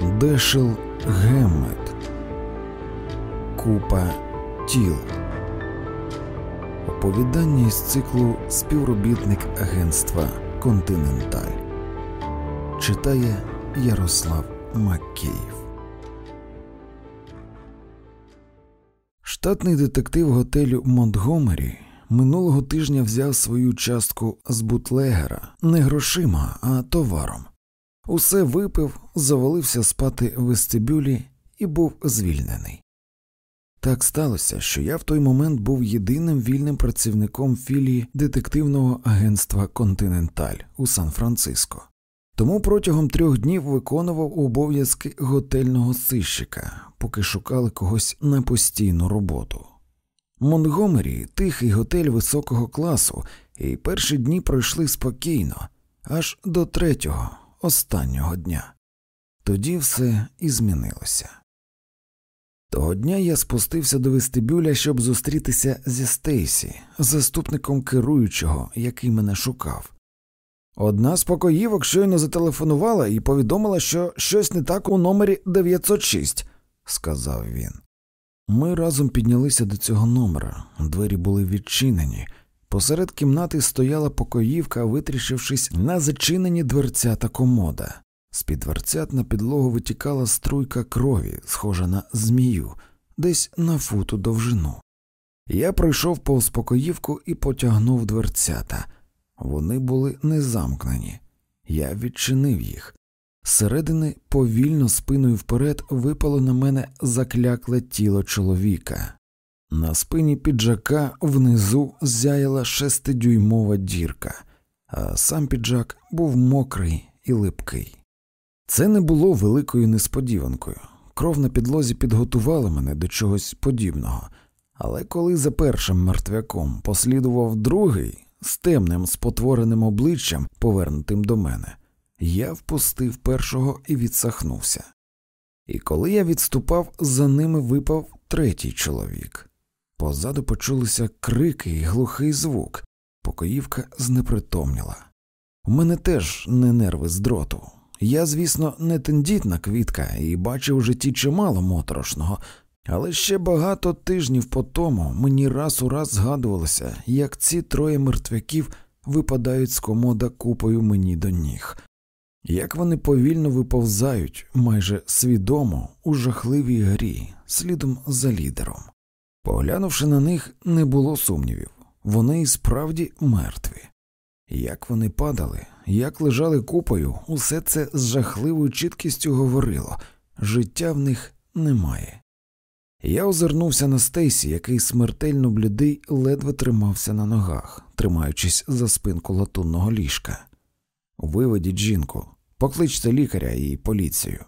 Дешел Геммет Купа тіл. Оповідання із циклу Співробітник агентства Континенталь читає Ярослав Макеїв. Штатний детектив готелю Монтгомері минулого тижня взяв свою частку з бутлегера не грошима, а товаром. Усе випив, завалився спати в вестибюлі і був звільнений. Так сталося, що я в той момент був єдиним вільним працівником філії детективного агентства Континенталь у Сан-Франциско, тому протягом трьох днів виконував обов'язки готельного сищика, поки шукали когось на постійну роботу. Монтгомері тихий готель високого класу, і перші дні пройшли спокійно, аж до третього, останнього дня. Тоді все і змінилося. Того дня я спустився до вестибюля, щоб зустрітися зі Стейсі, заступником керуючого, який мене шукав. Одна з покоївок щойно зателефонувала і повідомила, що щось не так у номері 906, сказав він. Ми разом піднялися до цього номера, двері були відчинені. Посеред кімнати стояла покоївка, витріщившись на зачинені дверця та комода. З під дверцят на підлогу витікала струйка крові, схожа на змію, десь на футу довжину. Я пройшов повз покоївку і потягнув дверцята. Вони були не замкнені. Я відчинив їх. Зсередини повільно спиною вперед випало на мене заклякле тіло чоловіка. На спині піджака внизу зяяла шестидюймова дірка, а сам піджак був мокрий і липкий. Це не було великою несподіванкою. Кров на підлозі підготувала мене до чогось подібного, але коли за першим мертвяком послідував другий з темним спотвореним обличчям, повернутим до мене, я впустив першого і відсахнувся. І коли я відступав, за ними випав третій чоловік. Позаду почулися крики і глухий звук, покоївка знепритомніла. У мене теж не нерви з дроту. Я, звісно, не тендітна квітка і бачив у житті чимало моторошного, але ще багато тижнів по тому мені раз у раз згадувалося, як ці троє мертвяків випадають з комода купою мені до ніг, як вони повільно виповзають майже свідомо у жахливій грі, слідом за лідером. Поглянувши на них, не було сумнівів вони і справді мертві. Як вони падали, як лежали купою, усе це з жахливою чіткістю говорило життя в них немає. Я озирнувся на Стейсі, який смертельно блідий ледве тримався на ногах, тримаючись за спинку латунного ліжка. Виведіть жінку, покличте лікаря і поліцію.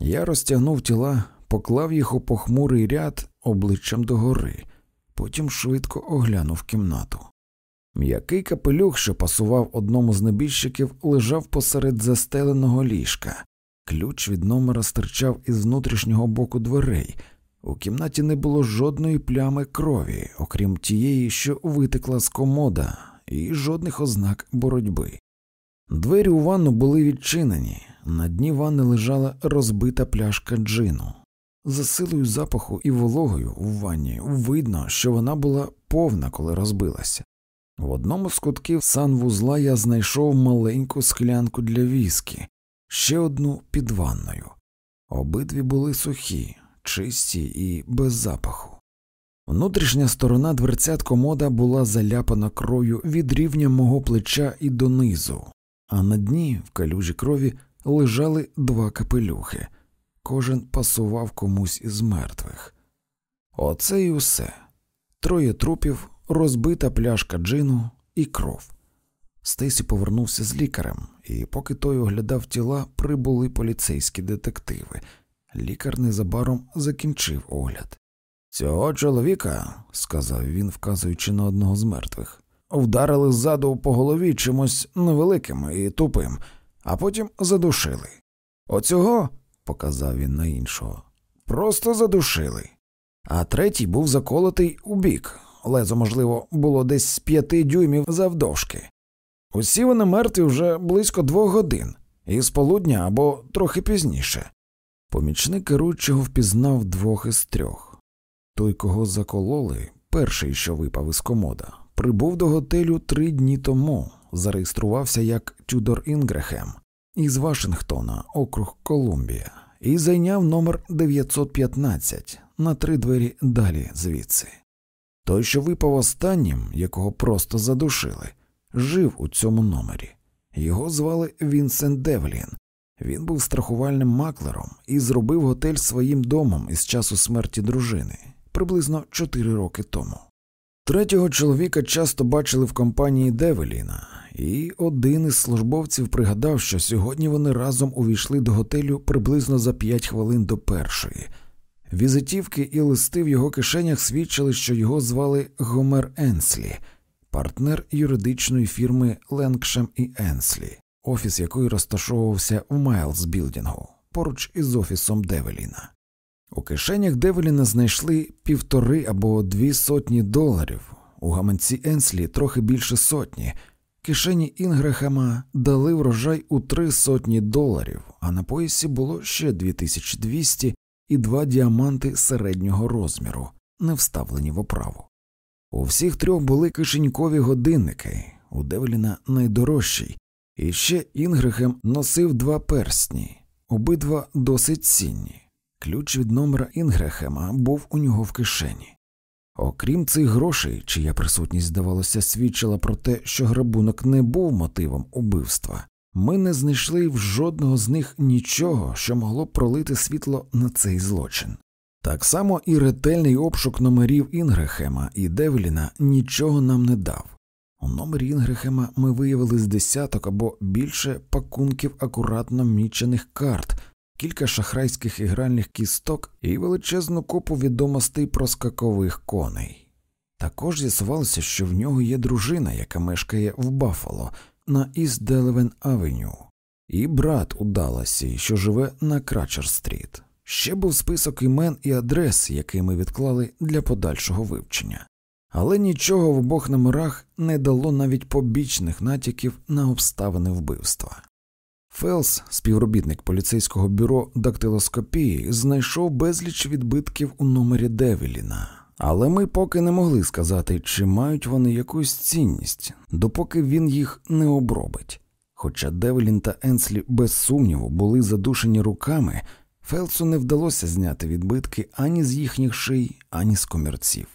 Я розтягнув тіла, поклав їх у похмурий ряд обличчям догори, потім швидко оглянув кімнату. М'який капелюх, що пасував одному з небіжчиків, лежав посеред застеленого ліжка. Ключ від номера стирчав із внутрішнього боку дверей. У кімнаті не було жодної плями крові, окрім тієї, що витекла з комода, і жодних ознак боротьби. Двері у ванну були відчинені, на дні ванни лежала розбита пляшка джину. За силою запаху і вологою у ванні видно, що вона була повна, коли розбилася. В одному з кутків санвузла я знайшов маленьку склянку для віскі, ще одну під ванною. Обидві були сухі, чисті і без запаху. Внутрішня сторона дверцят комода була заляпана кров'ю від рівня мого плеча і донизу, а на дні в калюжі крові лежали два капелюхи, кожен пасував комусь із мертвих. Оце і усе троє трупів розбита пляшка джину і кров. Стейсі повернувся з лікарем, і поки той оглядав тіла, прибули поліцейські детективи. Лікар незабаром закінчив огляд. Цього чоловіка, сказав він, вказуючи на одного з мертвих, вдарили ззаду по голові чимось невеликим і тупим, а потім задушили. Оцього, показав він на іншого, просто задушили. А третій був заколотий у бік, лезо, можливо, було десь з п'яти дюймів завдовжки. Усі вони мертві вже близько двох годин, із полудня або трохи пізніше. Помічник керуючого впізнав двох із трьох. Той, кого закололи, перший, що випав із комода, прибув до готелю три дні тому, зареєструвався як Тюдор Інгрехем із Вашингтона, округ Колумбія, і зайняв номер 915 на три двері далі звідси. Той, що випав останнім, якого просто задушили, жив у цьому номері. Його звали Вінсент Девлін. Він був страхувальним маклером і зробив готель своїм домом із часу смерті дружини приблизно чотири роки тому. Третього чоловіка часто бачили в компанії Девеліна, і один із службовців пригадав, що сьогодні вони разом увійшли до готелю приблизно за п'ять хвилин до першої. Візитівки і листи в його кишенях свідчили, що його звали Гомер Енслі, партнер юридичної фірми Ленкшем і Енслі, офіс якої розташовувався в Майлз Білдінгу поруч із офісом Девеліна. У кишенях Девеліна знайшли півтори або дві сотні доларів, у гаманці Енслі трохи більше сотні. Кишені Інгрехема дали врожай у три сотні доларів, а на поясі було ще 2200 і два діаманти середнього розміру, не вставлені в оправу. У всіх трьох були кишенькові годинники, у Девеліна найдорожчий, і ще Інгрехем носив два перстні, обидва досить цінні. Ключ від номера Інгрехема був у нього в кишені. Окрім цих грошей, чия присутність, здавалося, свідчила про те, що грабунок не був мотивом убивства, ми не знайшли в жодного з них нічого, що могло пролити світло на цей злочин. Так само і ретельний обшук номерів Інгрехема і Девеліна нічого нам не дав. У номері Інгрехема ми виявили з десяток або більше пакунків акуратно мічених карт, кілька шахрайських ігральних кісток і величезну купу відомостей про скакових коней. Також з'ясувалося, що в нього є дружина, яка мешкає в Баффало на Іст Делевен Авеню, і брат у Далласі, що живе на Крачер Стріт. Ще був список імен і адрес, які ми відклали для подальшого вивчення, але нічого в обох номерах не дало навіть побічних натяків на обставини вбивства. Фелс, співробітник поліцейського бюро дактилоскопії, знайшов безліч відбитків у номері Девеліна, але ми поки не могли сказати, чи мають вони якусь цінність, допоки він їх не обробить. Хоча Девелін та Енслі без сумніву були задушені руками, Фелсу не вдалося зняти відбитки ані з їхніх ший, ані з комірців.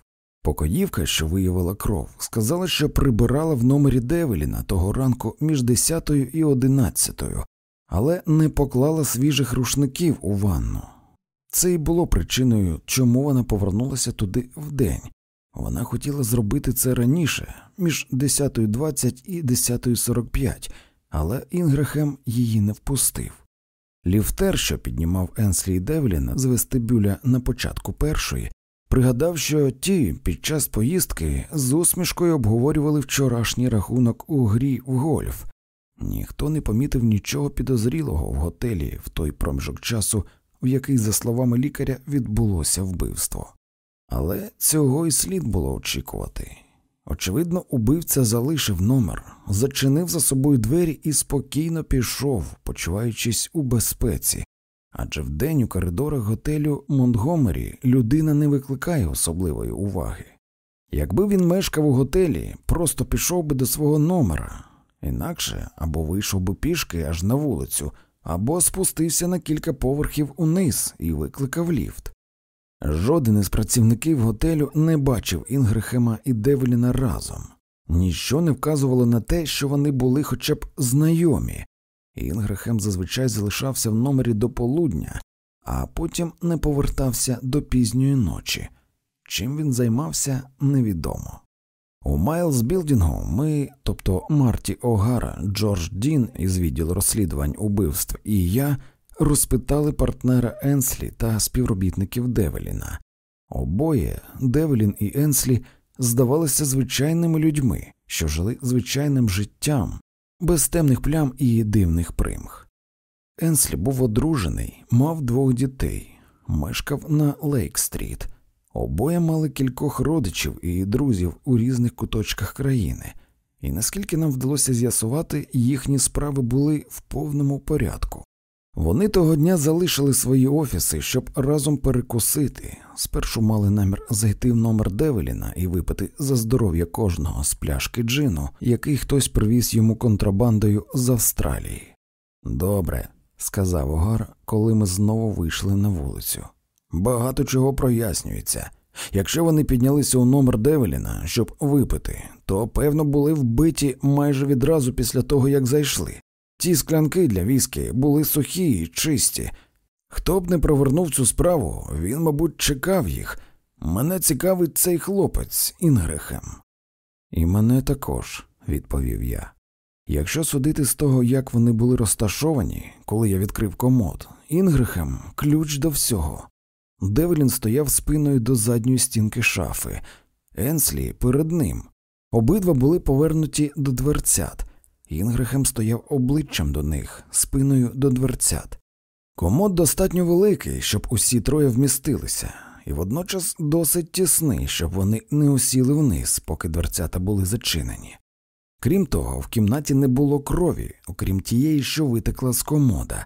Покоївка, що виявила кров, сказала, що прибирала в номері Девеліна того ранку між 10 і 11, але не поклала свіжих рушників у ванну. Це й було причиною, чому вона повернулася туди вдень. Вона хотіла зробити це раніше, між 10.20 і 10.45, але Інгрехем її не впустив. Ліфтер, що піднімав Енслі і Девліна з вестибюля на початку першої, пригадав, що ті під час поїздки з усмішкою обговорювали вчорашній рахунок у грі в гольф. Ніхто не помітив нічого підозрілого в готелі в той проміжок часу, в який, за словами лікаря, відбулося вбивство. Але цього й слід було очікувати. Очевидно, убивця залишив номер, зачинив за собою двері і спокійно пішов, почуваючись у безпеці, адже вдень у коридорах готелю Монтгомері людина не викликає особливої уваги. Якби він мешкав у готелі, просто пішов би до свого номера, інакше або вийшов би пішки аж на вулицю, або спустився на кілька поверхів униз і викликав ліфт. Жоден із працівників готелю не бачив Інгрехема і Девеліна разом, ніщо не вказувало на те, що вони були хоча б знайомі. Інгрехем зазвичай залишався в номері до полудня, а потім не повертався до пізньої ночі. Чим він займався, невідомо. У Майлз Білдінгу ми, тобто Марті Огара, Джордж Дін із відділу розслідувань убивств і я розпитали партнера Енслі та співробітників Девеліна. Обоє Девелін і Енслі здавалися звичайними людьми, що жили звичайним життям, без темних плям і дивних примх. Енслі був одружений, мав двох дітей, мешкав на Лейк-стріт. Обоє мали кількох родичів і друзів у різних куточках країни, і наскільки нам вдалося з'ясувати, їхні справи були в повному порядку. Вони того дня залишили свої офіси, щоб разом перекусити. Спершу мали намір зайти в номер Девеліна і випити за здоров'я кожного з пляшки джину, який хтось привіз йому контрабандою з Австралії. Добре, сказав Огар, коли ми знову вийшли на вулицю. Багато чого прояснюється. Якщо вони піднялися у номер Девеліна, щоб випити, то певно були вбиті майже відразу після того, як зайшли. Ті склянки для віскі були сухі і чисті. Хто б не провернув цю справу, він, мабуть, чекав їх. Мене цікавить цей хлопець Інгрехем. І мене також, відповів я. Якщо судити з того, як вони були розташовані, коли я відкрив комод, Інгрехем ключ до всього. Девелін стояв спиною до задньої стінки шафи, Енслі перед ним. Обидва були повернуті до дверцят. Інгрехем стояв обличчям до них, спиною до дверцят. Комод достатньо великий, щоб усі троє вмістилися, і водночас досить тісний, щоб вони не осіли вниз, поки дверцята були зачинені. Крім того, в кімнаті не було крові, окрім тієї, що витекла з комода.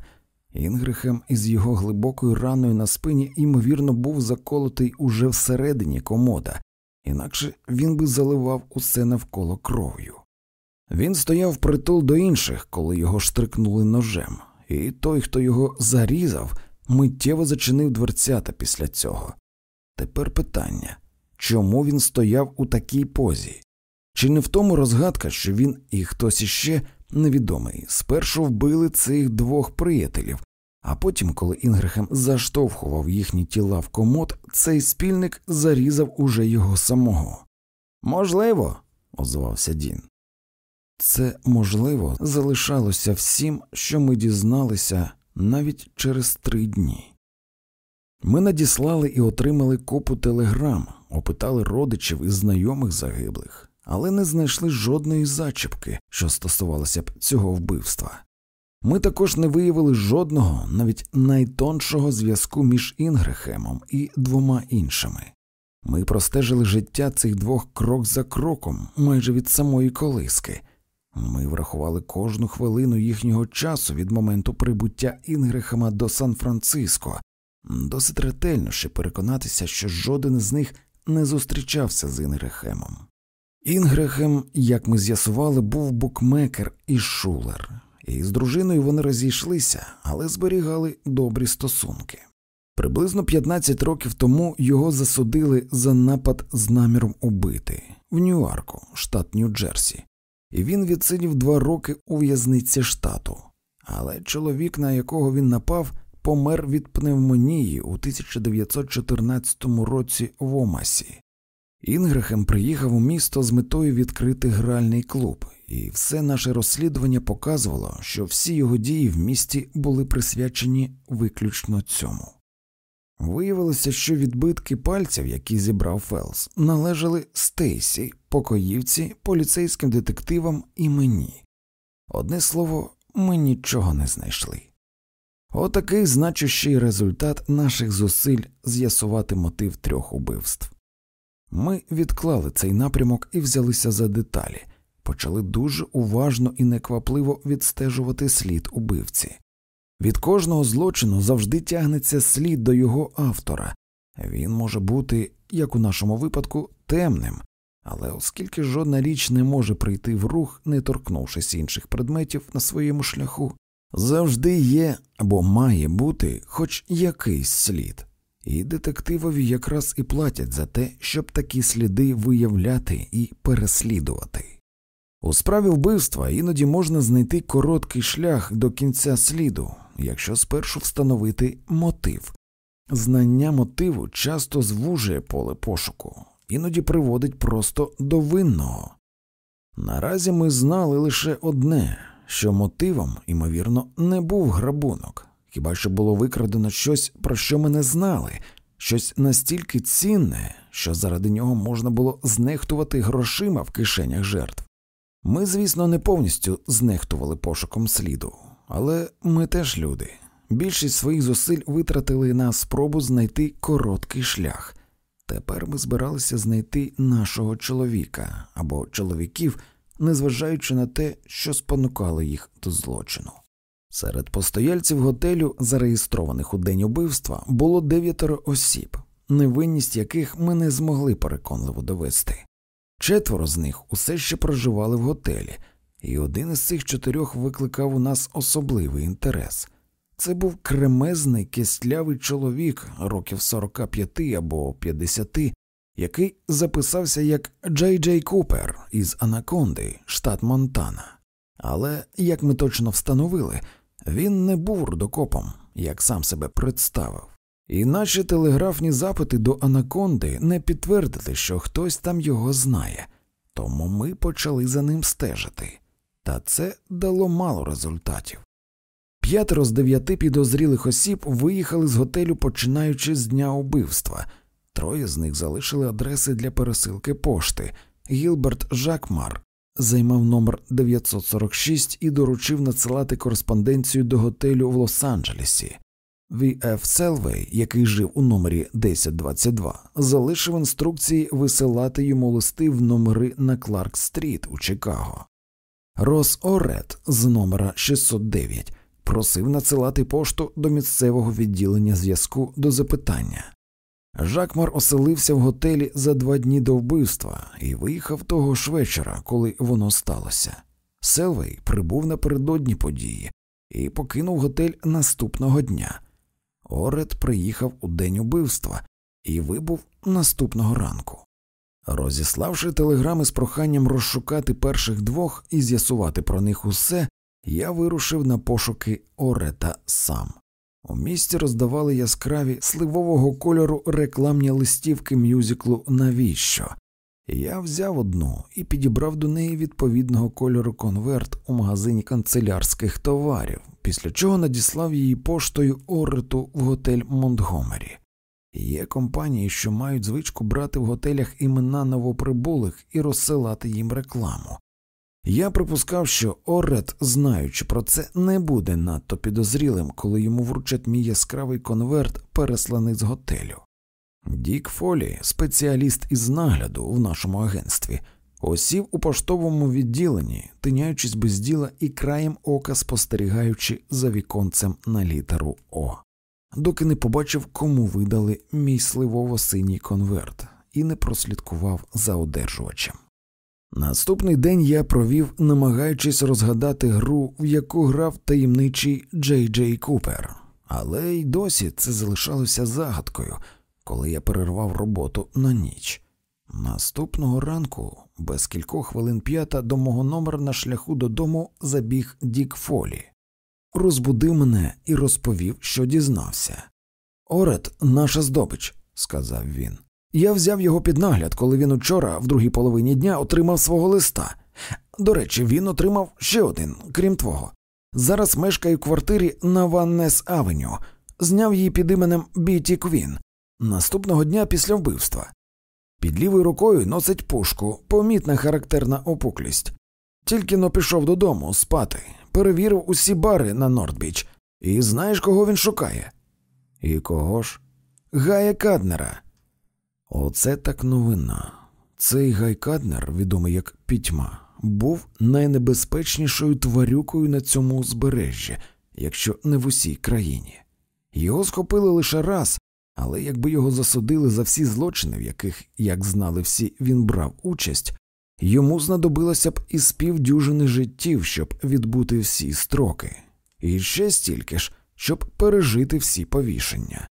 Інгрехем із його глибокою раною на спині, ймовірно, був заколотий уже всередині комода, інакше він би заливав усе навколо кров'ю. Він стояв притул до інших, коли його штрикнули ножем, і той, хто його зарізав, миттєво зачинив дверцята після цього. Тепер питання чому він стояв у такій позі? Чи не в тому розгадка, що він і хтось іще невідомий спершу вбили цих двох приятелів, а потім, коли Інгрехем заштовхував їхні тіла в комод, цей спільник зарізав уже його самого? Можливо, озвався Дін. Це можливо залишалося всім, що ми дізналися навіть через три дні. Ми надіслали і отримали купу телеграм, опитали родичів і знайомих загиблих, але не знайшли жодної зачіпки, що стосувалося б цього вбивства. Ми також не виявили жодного, навіть найтоншого зв'язку між Інгрехемом і двома іншими. Ми простежили життя цих двох крок за кроком, майже від самої колиски. Ми врахували кожну хвилину їхнього часу від моменту прибуття Інгрехема до Сан-Франциско, досить ретельно ще переконатися, що жоден з них не зустрічався з Інгрехемом. Інгрехем, як ми з'ясували, був букмекер і шулер, і з дружиною вони розійшлися, але зберігали добрі стосунки. Приблизно 15 років тому його засудили за напад з наміром убити в Ньюарку, штат Нью-Джерсі, і він відсидів два роки у в'язниці штату. Але чоловік, на якого він напав, помер від пневмонії у 1914 році в Омасі. Інгрехем приїхав у місто з метою відкрити гральний клуб, і все наше розслідування показувало, що всі його дії в місті були присвячені виключно цьому. Виявилося, що відбитки пальців, які зібрав Фелс, належали Стейсі, покоївці, поліцейським детективам і мені. Одне слово, ми нічого не знайшли. Отакий значущий результат наших зусиль з'ясувати мотив трьох убивств. Ми відклали цей напрямок і взялися за деталі, почали дуже уважно і неквапливо відстежувати слід убивці. Від кожного злочину завжди тягнеться слід до його автора. Він може бути, як у нашому випадку, темним, але оскільки жодна річ не може прийти в рух, не торкнувшись інших предметів на своєму шляху, завжди є або має бути хоч якийсь слід, і детективові якраз і платять за те, щоб такі сліди виявляти і переслідувати. У справі вбивства іноді можна знайти короткий шлях до кінця сліду, якщо спершу встановити мотив. Знання мотиву часто звужує поле пошуку, іноді приводить просто до винного. Наразі ми знали лише одне, що мотивом, ймовірно, не був грабунок, хіба що було викрадено щось, про що ми не знали, щось настільки цінне, що заради нього можна було знехтувати грошима в кишенях жертв. Ми, звісно, не повністю знехтували пошуком сліду, але ми теж люди. Більшість своїх зусиль витратили на спробу знайти короткий шлях. Тепер ми збиралися знайти нашого чоловіка або чоловіків, незважаючи на те, що спонукало їх до злочину. Серед постояльців готелю, зареєстрованих у день убивства, було дев'ятеро осіб, невинність яких ми не змогли переконливо довести. Четверо з них усе ще проживали в готелі, і один із цих чотирьох викликав у нас особливий інтерес. Це був кремезний кистлявий чоловік років 45 або 50, який записався як Джей Джей Купер із Анаконди, штат Монтана. Але, як ми точно встановили, він не був рудокопом, як сам себе представив. І наші телеграфні запити до Анаконди не підтвердили, що хтось там його знає, тому ми почали за ним стежити, та це дало мало результатів. П'ятеро з дев'яти підозрілих осіб виїхали з готелю, починаючи з дня убивства. Троє з них залишили адреси для пересилки пошти. Гілберт Жакмар займав номер 946 і доручив надсилати кореспонденцію до готелю в Лос-Анджелесі. В.Ф. Селвей, який жив у номері 1022, залишив інструкції висилати йому листи в номери на Кларк Стріт у Чикаго. Рос Орет з номера 609 просив надсилати пошту до місцевого відділення зв'язку до запитання. Жакмар оселився в готелі за два дні до вбивства і виїхав того ж вечора, коли воно сталося. Селвей прибув напередодні події і покинув готель наступного дня. Орет приїхав у день убивства і вибув наступного ранку. Розіславши телеграми з проханням розшукати перших двох і з'ясувати про них усе, я вирушив на пошуки Орета сам. У місті роздавали яскраві сливового кольору рекламні листівки мюзиклу Навіщо? Я взяв одну і підібрав до неї відповідного кольору конверт у магазині канцелярських товарів, після чого надіслав її поштою Орету в готель Монтгомері. Є компанії, що мають звичку брати в готелях імена новоприбулих і розсилати їм рекламу. Я припускав, що Орет, знаючи про це, не буде надто підозрілим, коли йому вручать мій яскравий конверт, пересланий з готелю. Дік Фолі, спеціаліст із нагляду в нашому агентстві, осів у поштовому відділенні, тиняючись без діла і краєм ока спостерігаючи за віконцем на літеру О, доки не побачив, кому видали мій сливово синій конверт, і не прослідкував за одержувачем. Наступний день я провів, намагаючись розгадати гру, в яку грав таємничий Джей Джей Купер, але й досі це залишалося загадкою, коли я перервав роботу на ніч. Наступного ранку, без кількох хвилин п'ята, до мого номера на шляху додому забіг Дік Фолі, розбудив мене і розповів, що дізнався. Орет, наша здобич, сказав він. Я взяв його під нагляд, коли він учора, в другій половині дня, отримав свого листа. До речі, він отримав ще один, крім твого. Зараз мешкає в квартирі на Ваннес Авеню, зняв її під іменем Біті Квін наступного дня після вбивства. Під лівою рукою носить пушку, помітна характерна опуклість. Тільки но пішов додому спати, перевірив усі бари на Нордбіч, і знаєш, кого він шукає? І кого ж? Гая Каднера. Оце так новина. Цей гайкаднер, відомий як пітьма, був найнебезпечнішою тварюкою на цьому узбережжі, якщо не в усій країні. Його схопили лише раз, але якби його засудили за всі злочини, в яких, як знали всі, він брав участь, йому знадобилося б із півдюжини життів, щоб відбути всі строки, і ще стільки ж, щоб пережити всі повішення.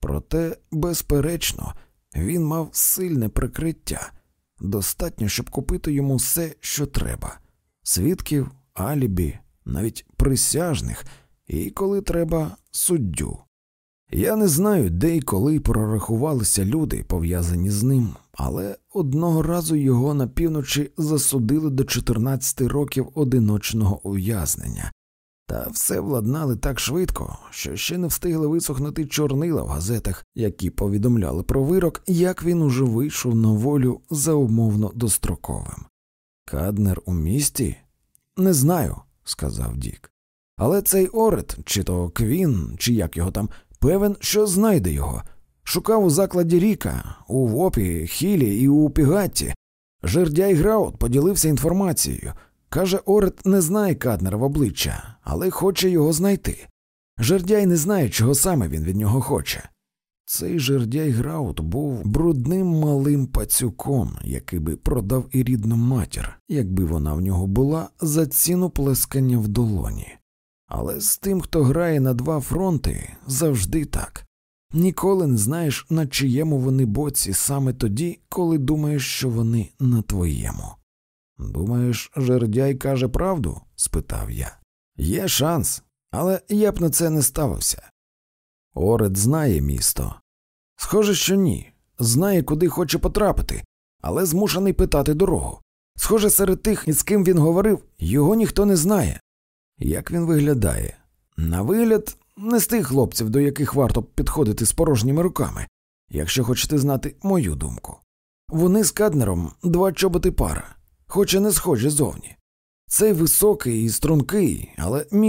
Проте, безперечно, він мав сильне прикриття, достатньо, щоб купити йому все, що треба. Свідків, алібі, навіть присяжних, і коли треба, суддю. Я не знаю, де і коли прорахувалися люди, пов'язані з ним, але одного разу його на півночі засудили до 14 років одиночного ув'язнення, та все владнали так швидко, що ще не встигли висохнути чорнила в газетах, які повідомляли про вирок, як він уже вийшов на волю за умовно-достроковим. Каднер у місті? Не знаю, сказав Дік. Але цей Орет, чи то Квін, чи як його там, певен, що знайде його. Шукав у закладі Ріка, у Вопі, Хілі і у Пігатті, Жердяй Граут поділився інформацією. Каже, Орет не знає Каднера в обличчя, але хоче його знайти. Жердяй не знає, чого саме він від нього хоче. Цей жердяй Граут був брудним малим пацюком, який би продав і рідну матір, якби вона в нього була за ціну плескання в долоні. Але з тим, хто грає на два фронти, завжди так. Ніколи не знаєш, на чиєму вони боці саме тоді, коли думаєш, що вони на твоєму. Думаєш, жердяй каже правду? спитав я. Є шанс, але я б на це не ставився. Оред знає місто. Схоже, що ні. Знає, куди хоче потрапити, але змушений питати дорогу. Схоже, серед тих, із ким він говорив, його ніхто не знає. Як він виглядає? На вигляд, не з тих хлопців, до яких варто підходити з порожніми руками, якщо хочете знати мою думку. Вони з Каднером два чоботи пара, хоч і не схожі зовні. Цей високий і стрункий, але міцно